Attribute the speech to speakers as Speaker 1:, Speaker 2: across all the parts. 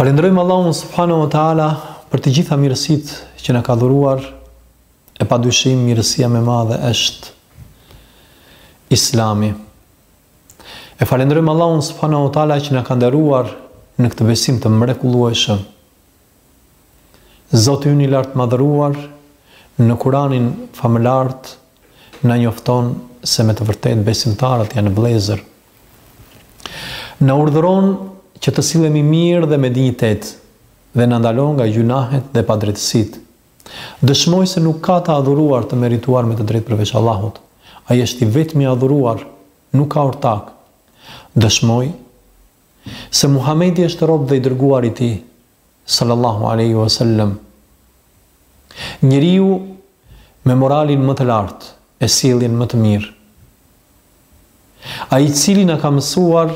Speaker 1: Falënderojmë Allahun subhanahu wa taala për të gjitha mirësitë që na ka dhuruar. E padyshim mirësia më e madhe është Islami. E falënderojmë Allahun subhanahu wa taala që na ka nderuar në këtë besim të mrekullueshëm. Zoti ynë i Lartmadhëruar në Kuranin Famëlartë na njofton se me të vërtetë besimtarët janë vëllezër. Na urdhëron që të sillemi mirë dhe me dinjitet dhe na ndalon nga gjynahet dhe padrejtësitë. Dëshmoj se nuk ka të adhuruar të merituar me të drejtë përveç Allahut. Ai është i vetmi i adhuruar, nuk ka ortak. Dëshmoj se Muhamedi është rob dhe i dërguar i Tij, sallallahu alejhi ue sellem. Njeriu me moralin më të lartë e sjelljen më të mirë. Ai i cili na ka mësuar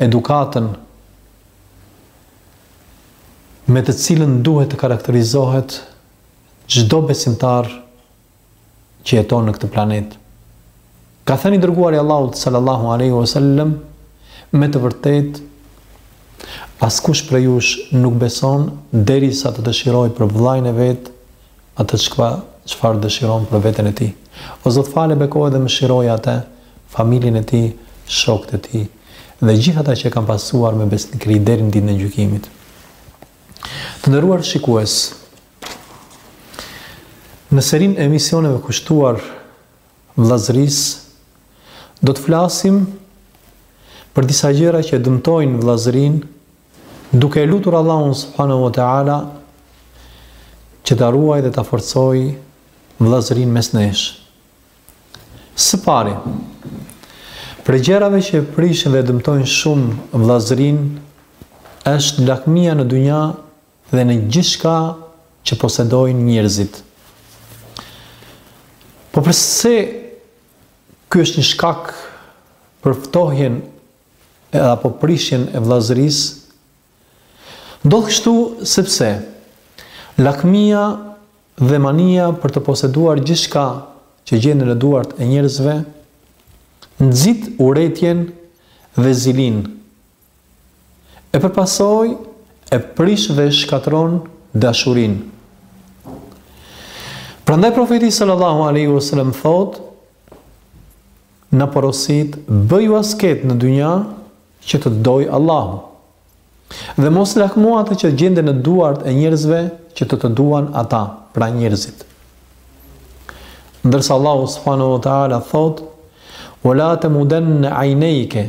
Speaker 1: edukatën me të cilën duhet të karakterizohet çdo besimtar që jeton në këtë planet. Ka thënë i dërguari i Allahut sallallahu alaihi wasallam me të vërtetë askush prej jush nuk beson derisa të dëshirojë për vëllain e vet atë çka çfarë dëshiron për veten e tij. O Zot fale, bekoje dhe mëshiroje atë, familjen e tij, shokët e tij dhe gjithë ata që e kanë pasuar me besnikëri deri në ditën e gjykimit. Të nderuar shikues, Në serinë e emisioneve kushtuar vëllazërisë, do të flasim për disa gjëra që e dëmtojnë vëllazërinë, duke e lutur Allahun subhanahu wa taala që ta ruajë dhe ta forcojë vëllazërinë mes nesh. Së pari, prej gjërave që e prishin dhe e dëmtojnë shumë vëllazërinë është lakmia në dynja dhe në gjithçka që posedojnë njerëzit. Po përse ky është një shkak për ftohjen apo prishjen e vëllazërisë? Ndodh kështu sepse lakmia dhe mania për të poseduar gjithçka që gjendet në duart e njerëzve nxit urrejtjen dhe zilinë E për pasojë e prish dhe e shkatërron dashurinë. Prandaj profeti sallallahu alaihi wasallam thotë, na porosit: bëhu asket në dynja që të të dojë Allahu. Dhe mos lakmo atë që gjendet në duart e njerëzve që të të duan ata, pra njerëzit. Ndërsa Allahu subhanahu wa taala thotë: "Wala tamudanna aynayka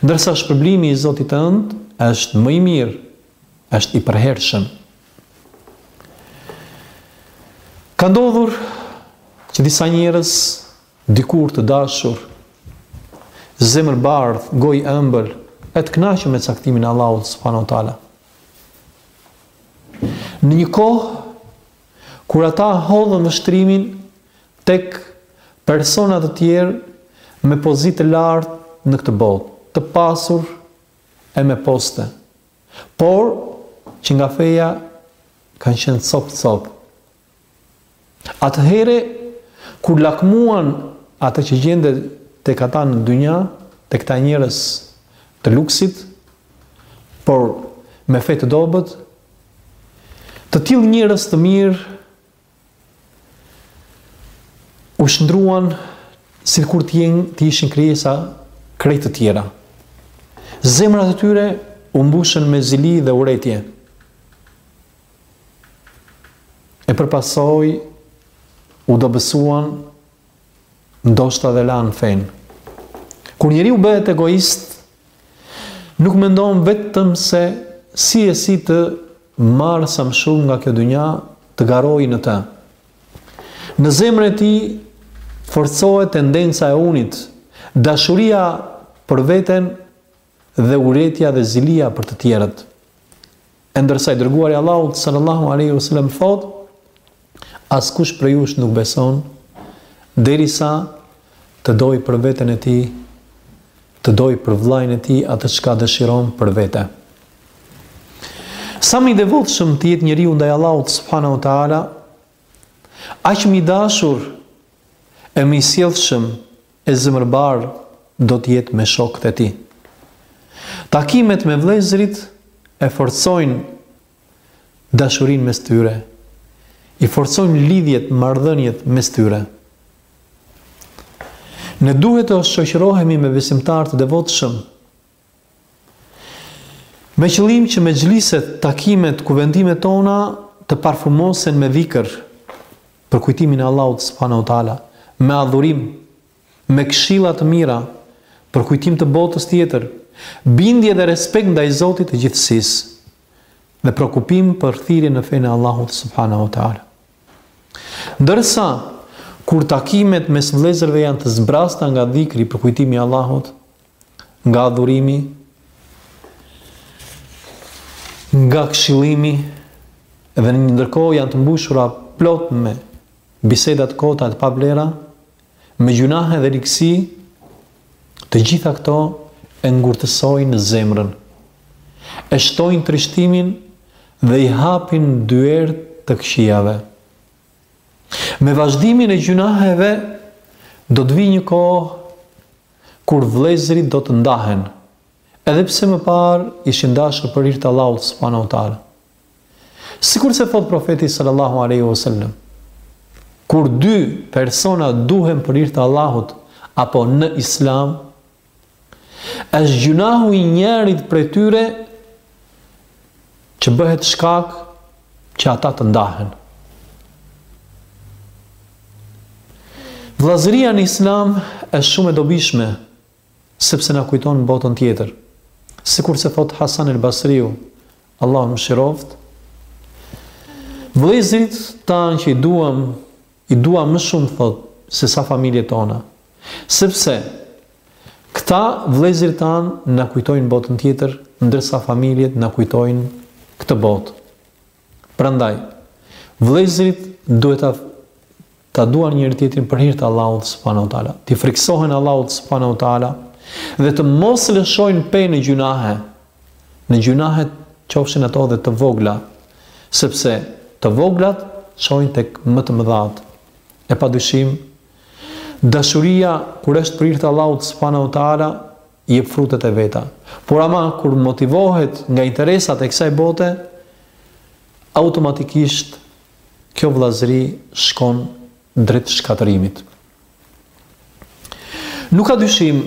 Speaker 1: Ndërsa shpërblimi i Zotit tënd është më i mirë, është i përhershëm. Ka ndodhur që disa njerëz dikur të dashur, zemërbardhë, gojëmbël, e të kënaqur me caktimin e Allahut subhanahu wa taala. Në një kohë kur ata hodhën vështrimin tek persona të tjerë me pozitë të lartë në këtë botë, të pasur e me poste, por që nga feja kanë qenë copë-copë. Atëherë, kur lakmuan atë që gjendet tek ata në dynja, tek këta njerëz të luksit, por me fe të dobët, Të tillë njerëz të mirë u shndërruan sikur të jenë të ishin krijesa krejt të tjera. Zemrat e tyre u mbushën me zili dhe urrejtje. E për pasoj u dobësuan ndoshta dhe lanë fenë. Kur njeriu bëhet egoist, Nuk mendon vetëm se si e si të marrë sa më shumë nga kjo dynja, të garojë në të. Në zemrën e tij forcohet tendenca e unit, dashuria për veten dhe urrejtja dhe zilia për të tjerët. E ndërsa i dërguari i Allahut sallallahu alaihi wasallam thotë, askush prej jush nuk beson derisa të dojë për veten e tij, të dojë për vëllain e tij atë çka dëshiron për vete. Sa më i devotshëm të jetë njeriu ndaj Allahut subhanahu wa taala, aq më i dashur e më i sjellshëm e zemërbardhë do të jetë me shokët e tij. Takimet me vëllezërit e forcojnë dashurinë mes tyre, i forcojnë lidhjet, marrëdhëniet mes tyre. Ne duhet të shoqërohemi me besimtarë të devotshëm, Me qëllim që mexhliset, takimet, kuvendimet tona të parfumosen me dhikr, përkujtimin e Allahut subhanehu teala, me adhurim, me këshilla të mira, përkujtim të botës tjetër, bindje dhe respekt ndaj Zotit të Gjithësisë dhe preokupim për thirrjen në fenë e Allahut subhanehu teala. Ndërsa, kur takimet mes vëllezërve janë të zbrasta nga dhikri, përkujtimi i Allahut, nga adhurimi, nga këshillimi dhe në ndërkohë janë të mbushura plot me biseda të kota të pavlera, me gjynahe dhe ligësi, të gjitha këto e ngurtësojnë zemrën, e shtojnë trishtimin dhe i hapin dyert e të këqijave. Me vazhdimin e gjynaheve, do të vijë një kohë kur vëllezërit do të ndahen, edhe pse më parë ishin dashur për hir të Allahut subhanehu ve teala. Sikurse thotë profeti sallallahu alaihi wasallam, kur dy persona duhen për hir të Allahut apo në Islam, është gjynahu i njërit prej tyre që bëhet shkak që ata të ndahen. Vëllazëria në Islam është shumë e dobishme sepse na kujton botën tjetër. Sikurse thotë Hasan el-Basriu, Allahu e mëshiroftë, vëllezërit tanë që i duam i duam më shumë thotë sesa familjet tona. Sepse këta vëllezërit tanë na kujtojnë botën tjetër, ndërsa familjet na kujtojnë këtë botë. Prandaj, vëllezërit duhet ta duan njëri-tjetrin për hir të Allahut subhanahu wa taala. T'i frikësohen Allahut subhanahu wa taala dhe të mos lëshojnë pe në gjynahe. në gjynahet qofshin ato dhe të vogla, sepse të voglat çojnë tek më të mëdhatë. E padyshim, dashuria kur është për hir të Allahut subhanahu wa taala jep frutet e veta. Por ama kur motivohet nga interesat e kësaj bote, automatikisht kjo vëllazëri shkon drejt shkatërrimit. Nuk ka dyshim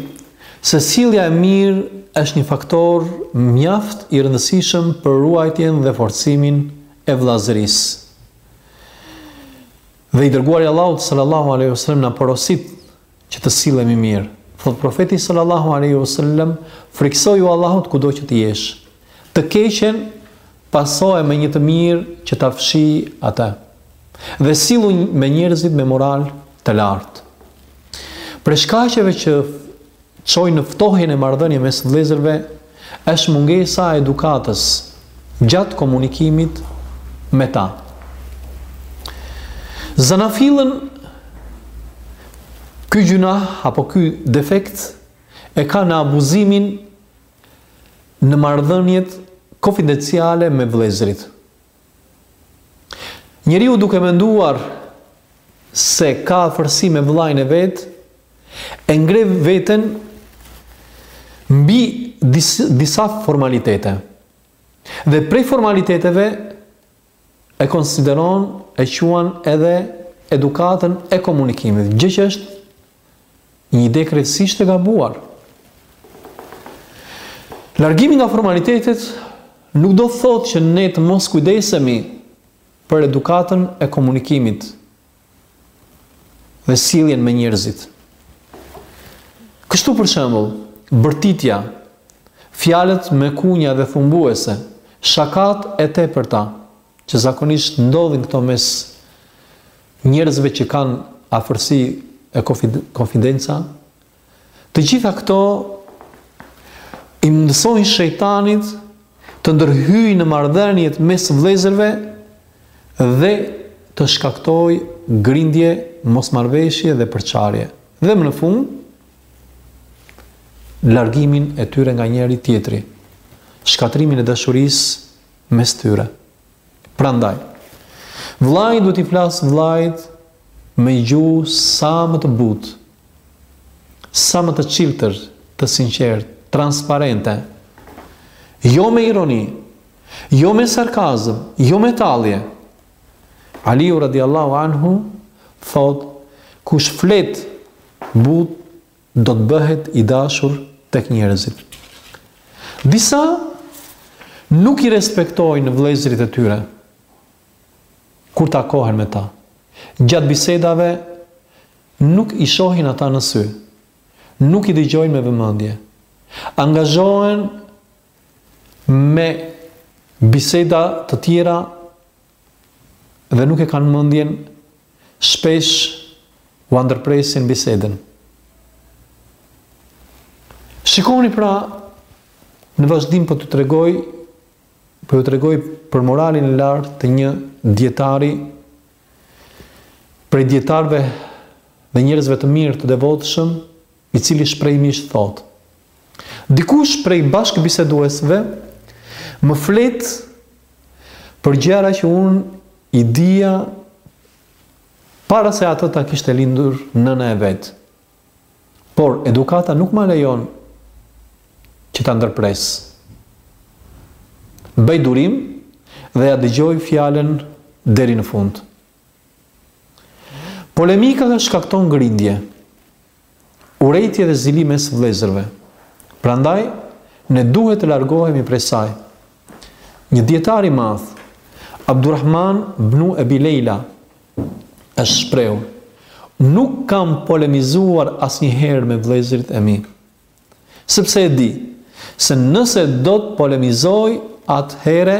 Speaker 1: se sjellja e mirë është një faktor mjaft i rëndësishëm për ruajtjen dhe forcimin e vëllazërisë. Dhe i dërguari i Allahut sallallahu alaihi wasallam na porosit që të sillemi mirë. Thotë Profeti sallallahu alaihi wasallam, frikësoju Allahut kudo që të jesh. Të keqen pasoje me një të mirë që ta fshijë atë. Dhe sillu me njerëzit me moral të lartë. Prej shkaqeve që çojnë në ftohjen e marrëdhënieve mes vëllezërve është mungesa e edukatës gjatë komunikimit me ta. Zanafillën ky gjynah apo ky defekt e ka në abuzimin në marrëdhëniet konfidenciale me vëllezërit. Njeriu duke menduar se ka afërsi me vëllain e vet, e ngre veten mbi disa formalitete. Dhe prej formaliteteve e konsideron, e quan edhe edukatën e komunikimit, gjë që është Një ide krejtësisht e gabuar. Largimi nga formalitetet nuk do thotë që ne të mos kujdesemi për edukatën e komunikimit dhe sjelljen me njerëzit. Kështu për shembull, bërtitja, fjalët me kunja dhe thumbuese, shakat e tepërta, që zakonisht ndodhin këto mes njerëzve që kanë afërsi e konfidenca, të gjitha këto i mundësojnë shejtanit të ndërhyjë në marrëdhëniet mes vëllezërve dhe të shkaktojë grindje, mosmarrëveshje dhe përçarje. Dhe më në fund, largimin e tyre nga njëri-tjetri, shkatërrimin e dashurisë mes tyre. Prandaj, vëllai duhet t'i flasë vëllait me gjuhë sa më të butë, sa më të çiltër, të sinqertë, transparente, jo me ironi, jo me sarkazëm, jo me tallje. Aliu radiallahu anhu thotë, kush flet butë do të bëhet i dashur tek njerëzit. Disa nuk i respektojnë vëllezërit e tyre kur takohen me ta. Gjatë bisedave nuk i shohin ata në sy, nuk i dëgjojnë me vëmendje. Angazhohen me biseda të tjera dhe nuk e kanë mendjen, shpesh ua ndërpresin bisedën. Shikoni pra, në vazhdim po të tregoj, po ju tregoj për moralin e lartë të një dijetari prej dijetarëve dhe njerëzve të mirë të devotshëm i cili shprehimisht thotë, Dikush prej bashkëbiseduesve më flet për gjëra që unë i dija para se atë ta kishte lindur nëna e vet. Por edukata nuk ma lejon që ta ndërpres. Bëj durim dhe ia dëgjoj fjalën deri në fund. Polemika shkakton grindje, urrejtje dhe zili mes vëllezërve. Prandaj, ne duhet të largohemi prej saj. Një dijetar i madh, Abdurrahman bnu Ebi Lejla, është shprehur, Nuk kam polemizuar asnjëherë me vëllezërit e mi, sepse e di se nëse do të polemizoj, atëherë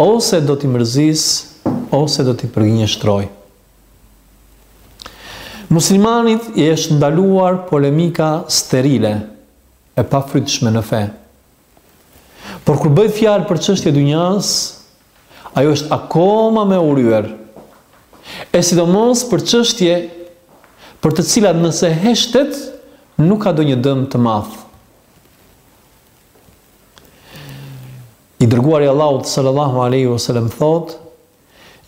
Speaker 1: Ose do t'i mërzis, ose do t'i përgënjeshtroj. Muslimanit i është ndaluar polemika sterile e pafrytshme në fe. Por kur bëhet fjalë për çështje dynjaje, ajo është akoma më e urryer. E sidomos për çështje për të cilat nëse heshtet nuk ka ndonjë dëm të madh. I dërguari i Allahut sallallahu alaihi wasallam thotë,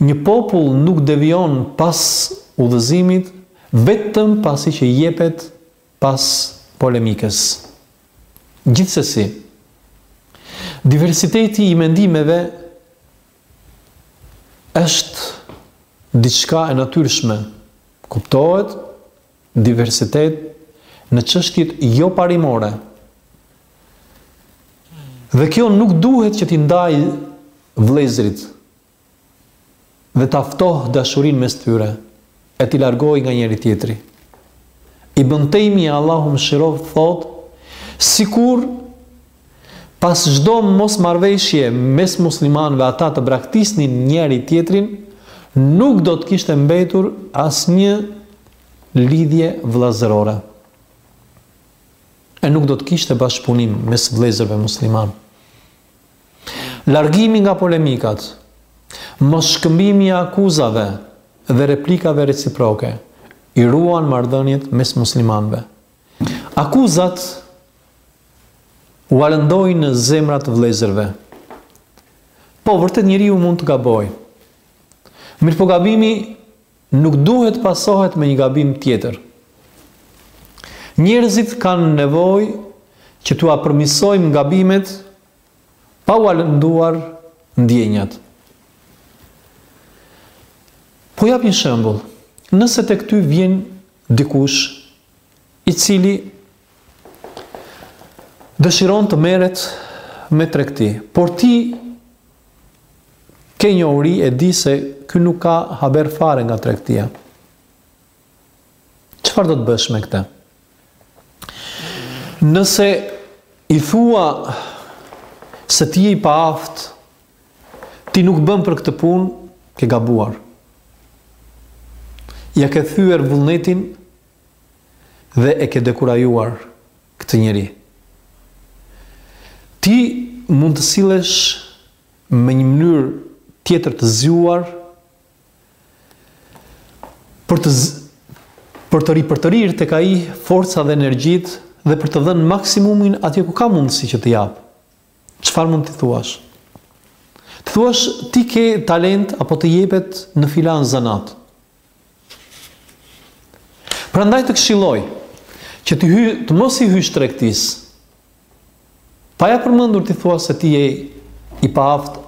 Speaker 1: një popull nuk devijon pas udhëzimit vetëm pasi që jepet pas polemikës. Gjithsesi, diversiteti i mendimeve është diçka e natyrshme. Kuptohet diversitet në çështjet joparimore. Dhe kjo nuk duhet që t'i ndajë vëllezërit dhe ta ftohë dashurinë mes tyre e t'i largojë nga njëri-tjetri. Ibn Taymija Allahu e mëshiroftë thotë sikur Pas çdo mosmarrëveshje mes muslimanëve ata të braktisnin njëri-tjetrin, nuk do të kishte mbetur asnjë lidhje vëllazërore. E nuk do të kishte bashkëpunim mes vëllezërve muslimanë. Largimi nga polemikat, mosshkëmbimi i akuzave dhe replikave reciproke, i ruan marrëdhëniet mes muslimanëve. Akuzat Ua lëndojnë zemrat vëllezërve. Po, vërtet njeriu mund të gabojë. Mirëpo gabimi nuk duhet pasohet me një gabim tjetër. Njerëzit kanë nevojë që t'ua përmirësojmë gabimet pa ua lënduar ndjenjat. Po jap një shembull. Nëse tek ty vjen dikush i cili dëshiron të merret me tregti, por ti ke njohuri e di se ky nuk ka haber fare nga tregtia. Çfarë do të bësh me këtë? Nëse i thua se ti je i paaftë, ti nuk bën për këtë punë, ke gabuar. Ia ke thyer vullnetin dhe e ke dekurajuar këtë njeri. Ti mund të sillesh me një mënyrë tjetër të zgjuar për të për të ripërtërir tek ai forca dhe energjitë dhe për të dhënë maksimumin atje ku ka mundësi që të japë. Çfarë mund t'i thuash? T'i thuash ti ke talent apo të jepet në filan zanat. Prandaj të këshiloj, që të, hy, të mos i hysh tregtisë, pa ia përmendur t'i thuash se ti je i paaftë,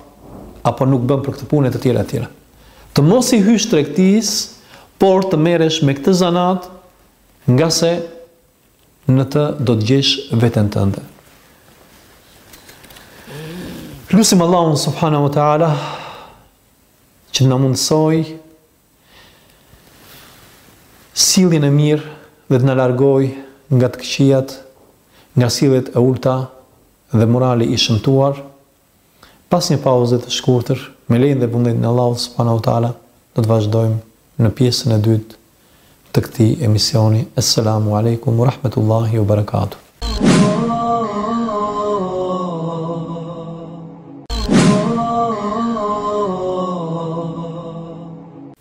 Speaker 1: apo nuk bën për këtë punë e tjera e tjera. Të mos i hysh tregtisë, por të merresh me këtë zanat, ngase në të do të gjesh veten tënde. E lusim Allahun subhanahu wa taala që të na mundësojë sjelljen e mirë dhe të na largojë nga të këqijat, nga sjelljet e ulta dhe morali i shëmtuar, Pas një pauze të shkurtër, me lejen dhe vullnetin e Allahut subhanahu wa taala, do të vazhdojmë me pjesën e dytë të këtij emisioni. Esselamu alejkum wa rahmetullahi wa barakatuh.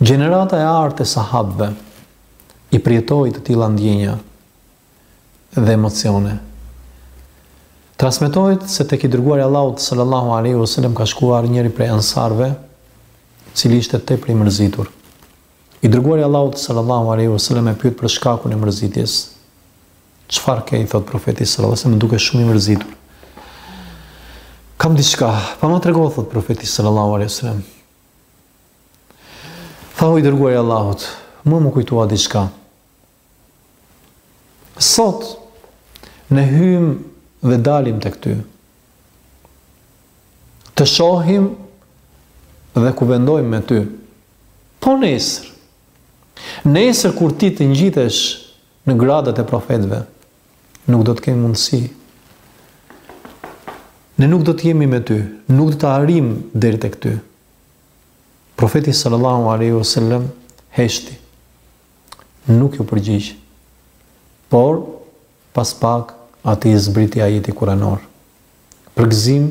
Speaker 1: Gjenerata e artë e sahabëve i përjetoi të tilla ndjenja dhe emocione. Transmetohet se tek i dërguari i Allahut sallallahu alaihi wasallam ka shkuar njëri prej ensarëve, i cili ishte tepër i mërzitur. I dërguari i Allahut sallallahu alaihi wasallam e pyet për shkakun e mërzitjes. Çfarë ke i thotë profeti sallallahu alaihi wasallam dukesh shumë i mërzitur. Kam diçka, pa ma trego thotë profeti sallallahu alaihi wasallam. Tha o i dërguari i Allahut, mua m'u kujtua diçka. Sot ne hyjmë dhe dalim tek ty. Të shohim dhe kuvendojmë me ty. Po nesër. Nesër kur ti të ngjitesh Në gradat e profetëve nuk do të kemi mundësi. Ne nuk do të jemi me ty, nuk do të arrijmë deri tek ty. Profeti sallallahu alaihi wasallam heshti. Nuk iu përgjigj. Por pas pak atij i zbriti ajeti kuranor. Përgëzim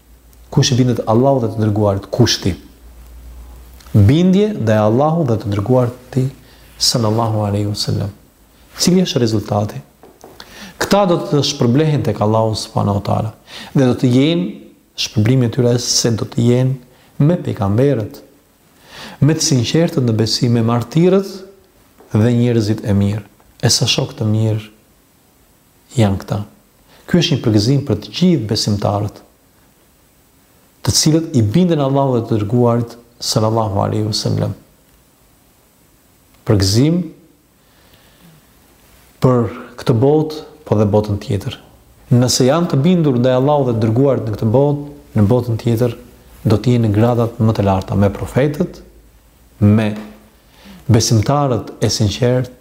Speaker 1: Kush i bindet Allahut dhe të Dërguarit, kushti. Bindje ndaj Allahut dhe të Dërguarit të Tij sallallahu alaihi wasallam. Cili është rezultati? Këta do të shpërblehen tek Allahu subhanahu wa taala dhe do të jenë shpërblimi i tyre se do të jenë me pejgamberët, me të sinqertët në besim, me martirët dhe njerëzit e mirë, e sa shokë të mirë janë këta. Ky është një përgëzim për të gjithë besimtarët, të cilët i binden Allahut dhe të dërguarit sallallahu alaihi wasallam. Përgëzim për këtë botë, po dhe botën tjetër. Nëse janë të bindur ndaj Allahut dhe të dërguarit në këtë botë, në botën tjetër do të jenë në gradat më të larta me profetët, me besimtarët e sinqertë,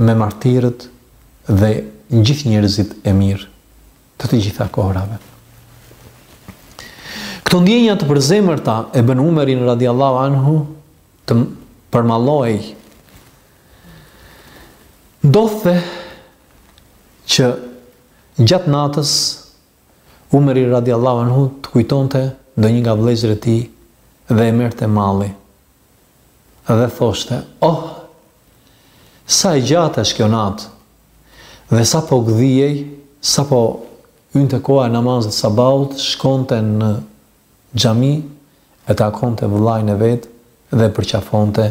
Speaker 1: me martirët dhe gjithë njerëzit e mirë të të gjitha kohërave. Këto ndjenja të përzemërta e bënë Umerin radiallahu anhu të përmallohej. Ndodhte që gjatë natës Umeri radiallahu anhu të kujtonte ndonjë nga vëllezërit e tij dhe e merrte malli dhe thoshte, oh, Sa e gjatë është kjo natë? Dhe sapo gdhihej, sapo hynte koha e namazit të sabahut, shkonte në xhami e takonte vëllain e vet dhe përqafonte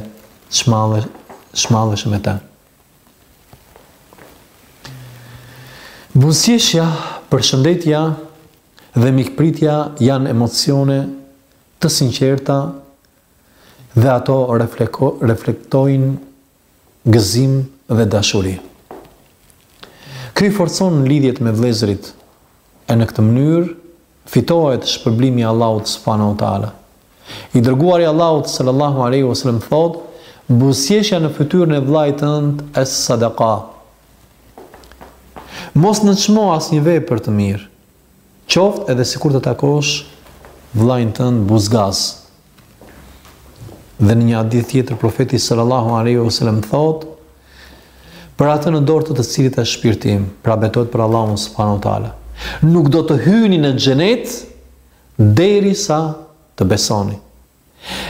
Speaker 1: çmallesh me të. Buzëqeshja, përshëndetja dhe mikpritja janë emocione të sinqerta dhe ato reflektojnë gëzim dhe dashuri. Kjo i forcon lidhjet me vëllezërit e në këtë mënyrë fitohet shpërblimi i Allahut subhanahu wa taala. I dërguari i Allahut sallallahu alaihi wasallam thotë, buzëqeshja në fytyrën e vëllait tënd është sadaka. Mos nënçmo asnjë vepër të mirë. Qoftë edhe sikur të takosh vëllain tënd buzëgaz. Dhe në një hadith tjetër profeti sallallahu alaihi wasallam thotë për atë në dorë të të cilit është shpirti im, pra betohet për Allahun subhanahu wa taala. Nuk do të hyni në xhenet derisa të besoni.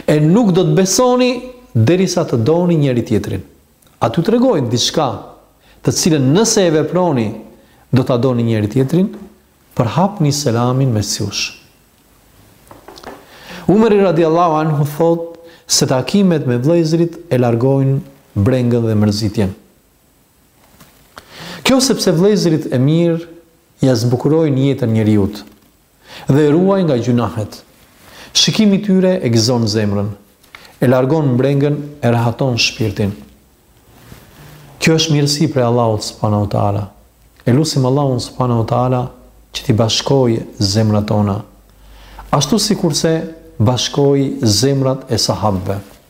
Speaker 1: E nuk do të besoni derisa të doni njëri-tjetrin. A t'ju tregoj diçka të cilën nëse e veproni do ta doni njëri-tjetrin? Përhapni selamin mes jush. Umeri radijallahu anhu thotë se takimet me vëllezërit e largojnë brengën dhe mërzitjen. Kjo sepse vëllezërit e mirë ia zbukurojnë jetën njeriut. dhe e ruajnë nga gjynahet. Shikimi i tyre e gëzon zemrën, e largon brengën, e rehaton shpirtin. Kjo është mirësi prej Allahut subhanahu wa taala. E lusim Allahun subhanahu wa taala që t'i bashkojë zemrat tona, ashtu sikurse bashkoi zemrat e sahabëve.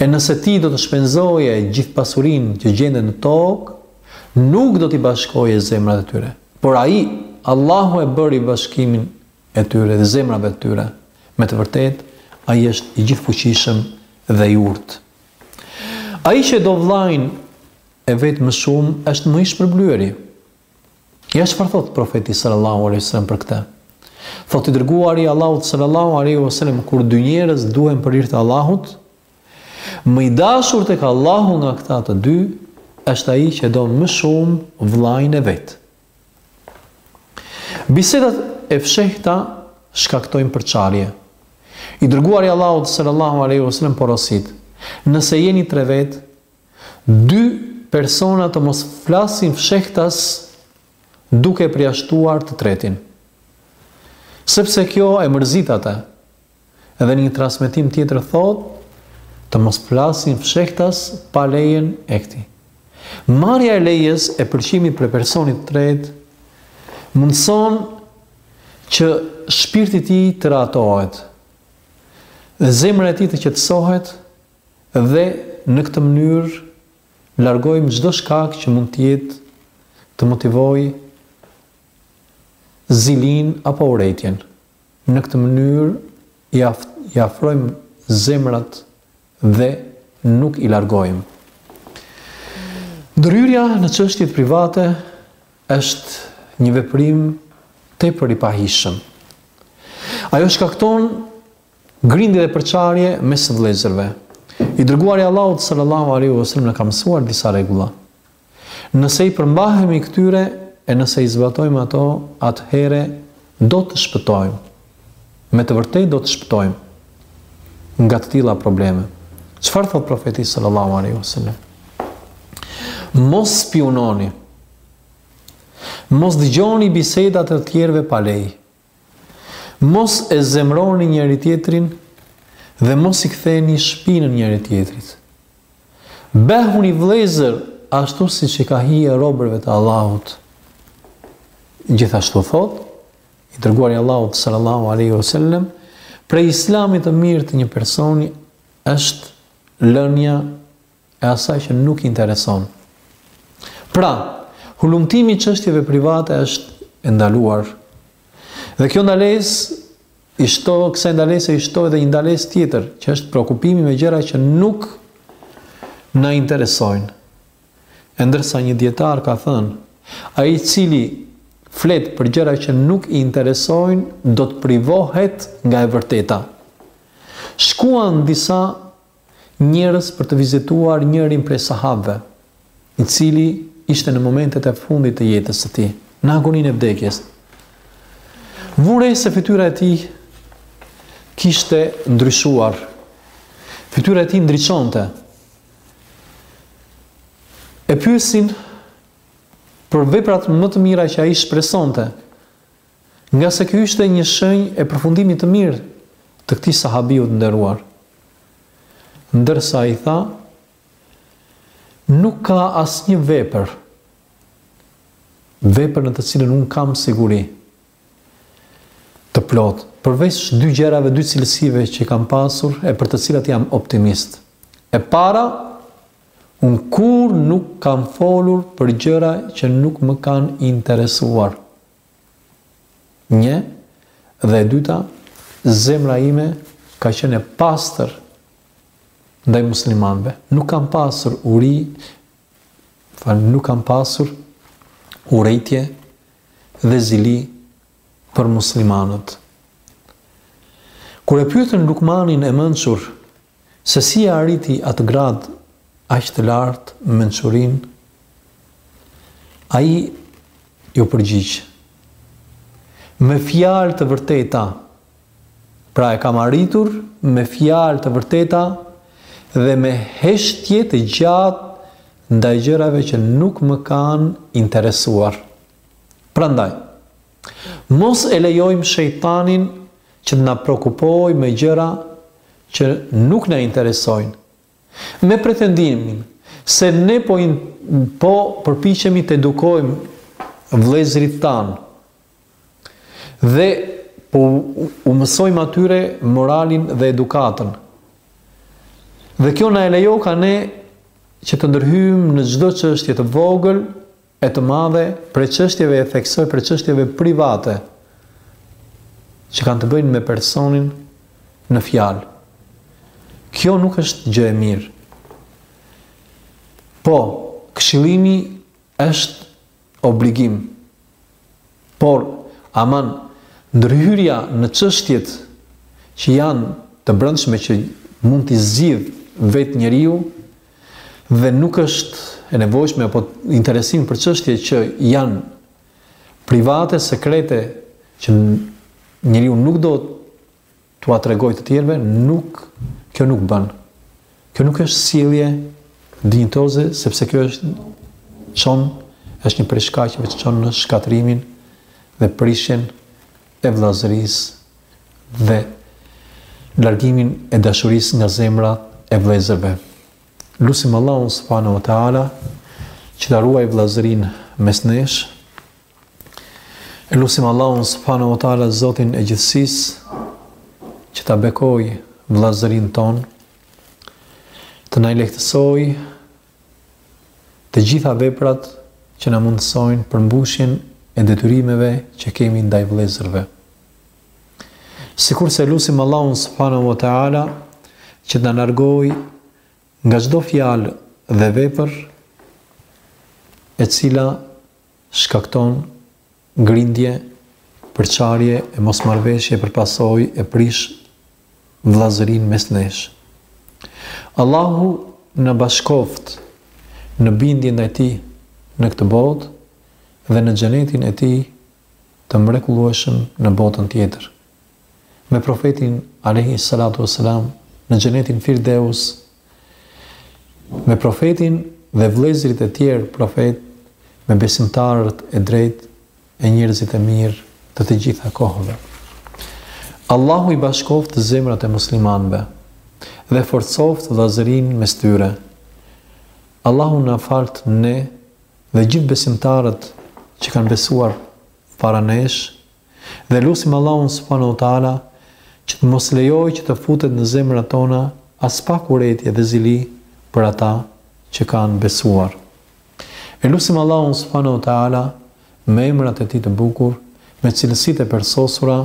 Speaker 1: E nëse ti do të shpenzoje gjithë pasurinë që gjendet në tokë, nuk do t'i bashkoje zemrat e tyre. Por Ai, Allahu e bëri bashkimin e tyre, zemrave të tyre. Me të vërtetë, Ai është i Gjithëfuqishëm dhe i Urtë. Ai që e do vëllain e vet më shumë është më i shpërblyeri. Ja çfarë thotë Profeti sallallahu alejhi wasallam për këtë. Thotë i dërguari i Allahut sallallahu alejhi wasallam kur dy njerëz duhen për hir të Allahut, më i dashur tek Allahu nga këta të dy është ai që e do më shumë vëllain e vet. Bisedat e fshehta shkaktojnë përçarje. I dërguari i Allahut sallallahu alejhi wasallam porosit: Nëse jeni tre vet, Dy persona të mos flasin fshehtas duke e përjashtuar të tretin. Sepse kjo e mërzit atë. Dhe në një transmetim tjetër thotë, të mos flasin fshehtas pa lejen e këtij. Marrja e lejes e pëlqimit prej personit të tretë mundëson që shpirti i tij të rehatohet dhe zemra e tij të qetësohet Dhe në këtë mënyrë largojmë çdo shkak që mund të jetë të motivojë zilinë apo urrejtjen. Në këtë mënyrë i afrojmë zemrat dhe nuk i largojmë. Ndërhyrja në çështjet private është një veprim tepër i pahijshëm. Ajo shkakton Grindje dhe përçarje mes vëllezërve. I Dërguari i Allahut sallallahu alejhi ve sellem na ka mësuar disa rregulla. Nëse i përmbahemi këtyre e nëse i zbatojmë ato, atëherë do të shpëtojmë. Me të vërtetë do të shpëtojmë nga të tilla probleme. Çfarë thotë profeti sallallahu alejhi ve sellem? Mos spiunoni. Mos dëgjoni bisedat e të tjerëve pa leje. Mos e zemëroni njëri-tjetrin dhe mos i ktheni shpinën njëri-tjetrit. Bëhuni vëllezër ashtu siç i ka hije robërve të Allahut. Gjithashtu thotë i dërguari i Allahut sallallahu alejhi ve sellem, prej islamit të mirë të një personi është lënia e asaj që nuk i intereson. Pra, hulumtimi i çështjeve private është e ndaluar. Dhe kjo ndalesë i shto, kësaj ndalese i shto edhe një ndalesë tjetër, që është preokupimi me gjëra që nuk na interesojnë. E ndërsa një dijetar ka thënë, ai i cili flet për gjëra që nuk i interesojnë, do të privohet nga e vërteta. Shkuan disa njerëz për të vizituar njërin prej sahabëve, i cili ishte në momentet e fundit të jetës së tij, në agoninë e vdekjes. Vunë re se fytyra e tij kishte ndryshuar. Fytyra e tij ndriçonte. E pyesin për veprat më të mira që ai shpresonte. Ngase kjo ishte një shenjë e përfundimit të mirë të këtij sahabiu të nderuar. Ndërsa ai tha, Nuk ka asnjë vepër, vepër në të cilën unë kam siguri të plotë, përveç dy gjërave, dy cilësive që kam pasur e për të cilat jam optimist. E para, unë kurrë nuk kam folur për gjëra që nuk më kanë interesuar. Një, dhe e dyta, zemra ime ka qenë e pastër ndaj muslimanëve. Nuk kam pasur uri, fal, nuk kam pasur urrejtje dhe zili për muslimanët. Kur e pyetën Lukmanin e mençur Se si e arriti atë gradë aq të lartë në mençuri, ai iu përgjigj, Me fjalë të vërteta. Pra e kam arritur me fjalë të vërteta dhe me heshtje të gjatë ndaj gjërave që nuk më kanë interesuar. Prandaj, Mos e lejojmë shejtanin që të na preokupojë me gjëra që nuk na interesojnë, me pretendimin se ne po po përpiqemi të edukojmë vëllezërit tanë dhe po u mësojmë atyre moralin dhe edukatën. Dhe kjo na e lejoka ne që të ndërhyjmë në çdo çështje të vogël e të madhe prej çështjeve e theksoj prej çështjeve private që kanë të bëjnë me personin në fjalë. Kjo nuk është gjë e mirë. Po, këshillimi është obligim. Por, aman, ndërhyrja në çështjet që janë të brendshme që mund t'i zgjidhë vetë njeriu, dhe nuk është e nevojshme apo interesimi për çështje që janë private, sekrete që njeriu nuk do t'ua tregojë të tjerëve, nuk kjo nuk bën. Kjo nuk është sjellje dinjitoze sepse kjo është çon është një prej shkaqeve që çon në shkatërrimin dhe prishjen e vëllazërisë dhe largimin e dashurisë nga zemra e vëllezërve. Lusim Allahun subhanahu wa taala që ta ruajë vëllazërinë mes nesh. Lusim Allahun subhanahu wa taala Zotin e gjithësisë që ta bekojë vëllazërinë tonë të na i lehtësojë Të gjitha veprat që na mundësojnë përmbushjen e detyrimeve që kemi ndaj vëllezërve. Sikurse lusim Allahun subhanahu wa taala që të na largojë nga çdo fjalë dhe vepër e cila shkakton Grindje, përçarje e mosmarrëveshje për pasojë e prish vëllazërinë mes nesh. Allahu na bashkoftë në bindje ndaj Tij në këtë botë dhe në Xhenetin e Tij të mrekullueshëm në botën tjetër. Me Profetin alejhi salatu ves selam në Xhenetin Firdeus Me profetin dhe vëllezërit e tjerë profetë, me besimtarët e drejtë e njerëzit e mirë të të gjitha kohëve. Allahu i bashkoftë zemrat e muslimanëve dhe forcoftë vëllazërinë mes tyre. Allahu na faltë ne dhe gjithë besimtarët që kanë besuar para nesh Dhe lusim Allahun subhanahu wa taala që të mos lejojë që të futet në zemrat tona aspak urrejtje dhe zili për ata që kanë besuar. E lusim Allahun subhanahu wa taala me emrat e Tij të bukur, me cilësitë e persosura,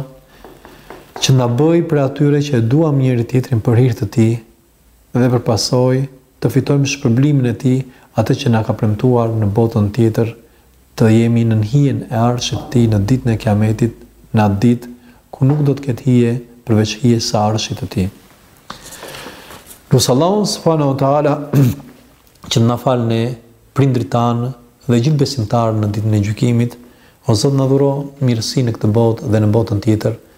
Speaker 1: që të na bëjë prej atyre që e duam njëri tjetrin për hir të Tij, dhe për pasojë të fitojmë shpërblimin e tij, atë që na ka premtuar në botën tjetër, të jemi nën hijen e Arshit të tij në Ditën e Kiametit, në atë ditë, ku nuk do të ketë hije përveç hijes së Arshit të tij. Lus Allahun subhanahu wa taala që të na falë ne, prindrit tanë dhe gjithë besimtarët në ditën e gjykimit, o Zot na dhuro mirësi në këtë botë dhe në botën tjetër,